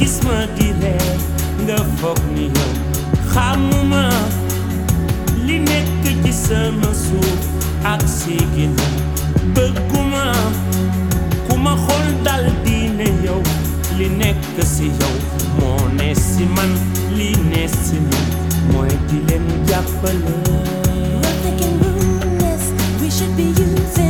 gis ma di nga ni yow xamuma li nekk ci sama suuf ak bëgguma dal yow li nekk si yow moo ne si man li ne si mooy di leen jàppale we should be using.